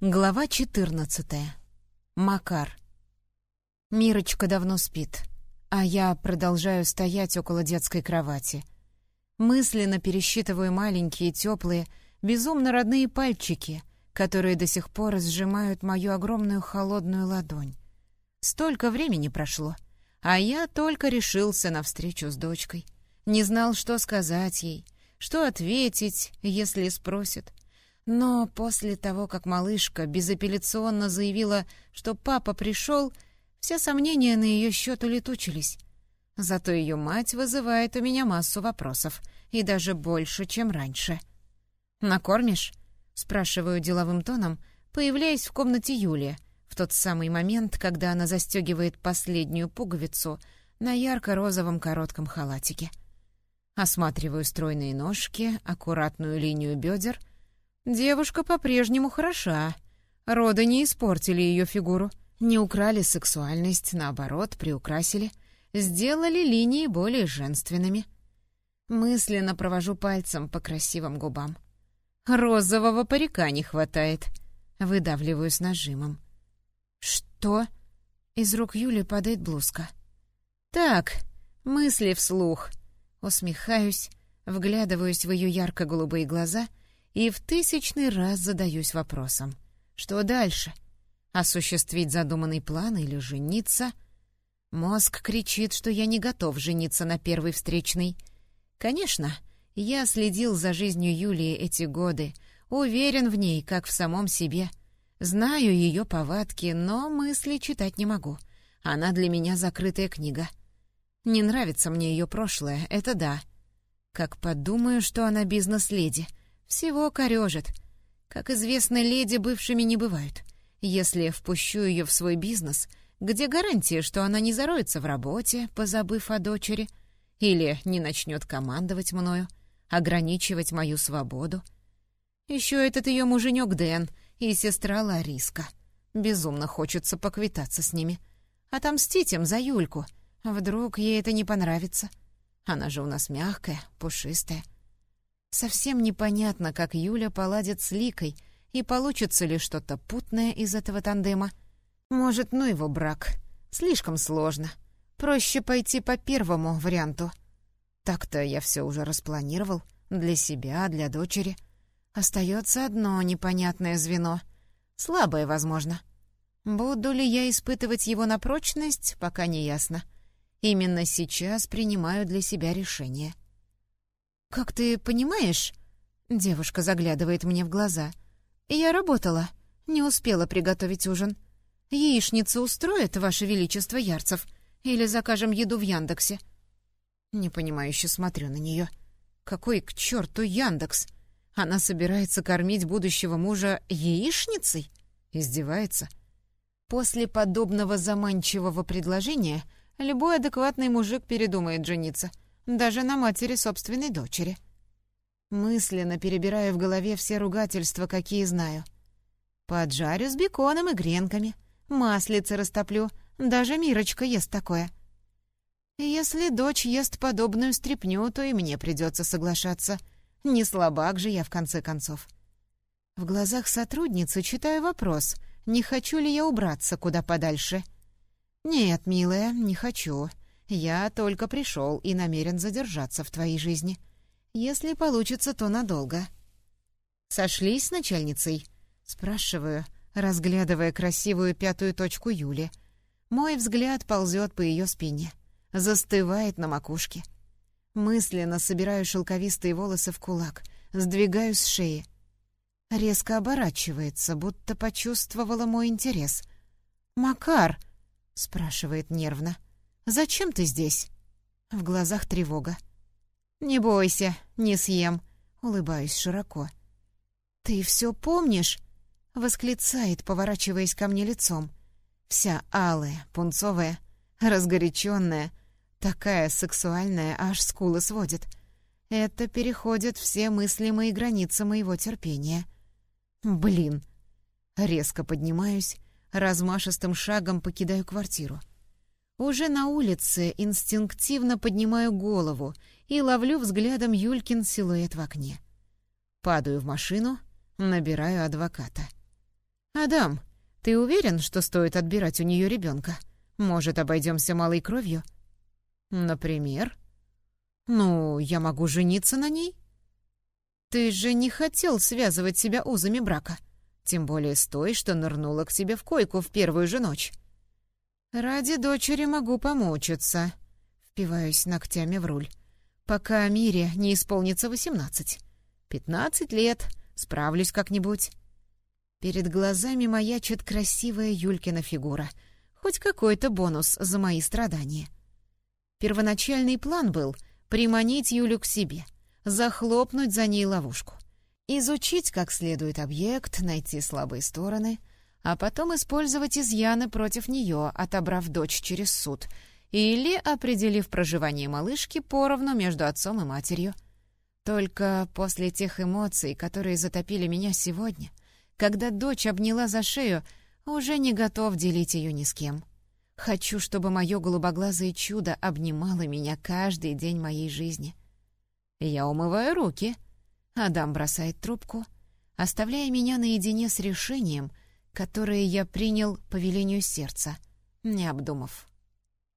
Глава 14. Макар. Мирочка давно спит, а я продолжаю стоять около детской кровати. Мысленно пересчитываю маленькие, теплые, безумно родные пальчики, которые до сих пор сжимают мою огромную холодную ладонь. Столько времени прошло, а я только решился на встречу с дочкой. Не знал, что сказать ей, что ответить, если спросит. Но после того, как малышка безапелляционно заявила, что папа пришел, все сомнения на ее счет улетучились. Зато ее мать вызывает у меня массу вопросов, и даже больше, чем раньше. «Накормишь?» — спрашиваю деловым тоном, появляясь в комнате Юли, в тот самый момент, когда она застегивает последнюю пуговицу на ярко-розовом коротком халатике. Осматриваю стройные ножки, аккуратную линию бедер — Девушка по-прежнему хороша. Роды не испортили ее фигуру, не украли сексуальность, наоборот, приукрасили, сделали линии более женственными. Мысленно провожу пальцем по красивым губам. Розового парика не хватает. Выдавливаю с нажимом. «Что?» Из рук Юли падает блузка. «Так, мысли вслух». Усмехаюсь, вглядываюсь в ее ярко-голубые глаза и в тысячный раз задаюсь вопросом. Что дальше? Осуществить задуманный план или жениться? Мозг кричит, что я не готов жениться на первой встречной. Конечно, я следил за жизнью Юлии эти годы, уверен в ней, как в самом себе. Знаю ее повадки, но мысли читать не могу. Она для меня закрытая книга. Не нравится мне ее прошлое, это да. Как подумаю, что она бизнес-леди — всего корежит. Как известно, леди бывшими не бывают. Если впущу ее в свой бизнес, где гарантия, что она не зароется в работе, позабыв о дочери, или не начнет командовать мною, ограничивать мою свободу? Еще этот ее муженек Дэн и сестра Лариска. Безумно хочется поквитаться с ними. Отомстить им за Юльку. Вдруг ей это не понравится. Она же у нас мягкая, пушистая. Совсем непонятно, как Юля поладит с Ликой, и получится ли что-то путное из этого тандема. Может, ну его брак. Слишком сложно. Проще пойти по первому варианту. Так-то я все уже распланировал. Для себя, для дочери. Остается одно непонятное звено. Слабое, возможно. Буду ли я испытывать его на прочность, пока не ясно. Именно сейчас принимаю для себя решение — «Как ты понимаешь...» Девушка заглядывает мне в глаза. «Я работала, не успела приготовить ужин. Яичница устроит, Ваше Величество Ярцев? Или закажем еду в Яндексе?» Непонимающе смотрю на нее. «Какой к черту Яндекс? Она собирается кормить будущего мужа яичницей?» Издевается. После подобного заманчивого предложения любой адекватный мужик передумает жениться — даже на матери собственной дочери. Мысленно перебираю в голове все ругательства, какие знаю. Поджарю с беконом и гренками, маслице растоплю, даже Мирочка ест такое. Если дочь ест подобную стряпню, то и мне придется соглашаться. Не слабак же я, в конце концов. В глазах сотрудницы читаю вопрос, не хочу ли я убраться куда подальше. «Нет, милая, не хочу. Я только пришел и намерен задержаться в твоей жизни. Если получится, то надолго». «Сошлись с начальницей?» — спрашиваю, разглядывая красивую пятую точку Юли. Мой взгляд ползет по ее спине, застывает на макушке. Мысленно собираю шелковистые волосы в кулак, сдвигаю с шеи. Резко оборачивается, будто почувствовала мой интерес. «Макар!» — спрашивает нервно. — «Зачем ты здесь?» В глазах тревога. «Не бойся, не съем», — улыбаюсь широко. «Ты все помнишь?» — восклицает, поворачиваясь ко мне лицом. Вся алая, пунцовая, разгоряченная, такая сексуальная, аж скулы сводит. Это переходит все мыслимые границы моего терпения. Блин. Резко поднимаюсь, размашистым шагом покидаю квартиру. Уже на улице инстинктивно поднимаю голову и ловлю взглядом Юлькин силуэт в окне. Падаю в машину, набираю адвоката. «Адам, ты уверен, что стоит отбирать у нее ребенка? Может, обойдемся малой кровью?» «Например?» «Ну, я могу жениться на ней?» «Ты же не хотел связывать себя узами брака, тем более с той, что нырнула к тебе в койку в первую же ночь». «Ради дочери могу помучиться», — впиваюсь ногтями в руль, «пока Мире не исполнится восемнадцать. Пятнадцать лет, справлюсь как-нибудь». Перед глазами маячит красивая Юлькина фигура. Хоть какой-то бонус за мои страдания. Первоначальный план был приманить Юлю к себе, захлопнуть за ней ловушку, изучить как следует объект, найти слабые стороны, а потом использовать изъяны против нее, отобрав дочь через суд, или определив проживание малышки поровну между отцом и матерью. Только после тех эмоций, которые затопили меня сегодня, когда дочь обняла за шею, уже не готов делить ее ни с кем. Хочу, чтобы мое голубоглазое чудо обнимало меня каждый день моей жизни. Я умываю руки. Адам бросает трубку, оставляя меня наедине с решением, которое я принял по велению сердца, не обдумав.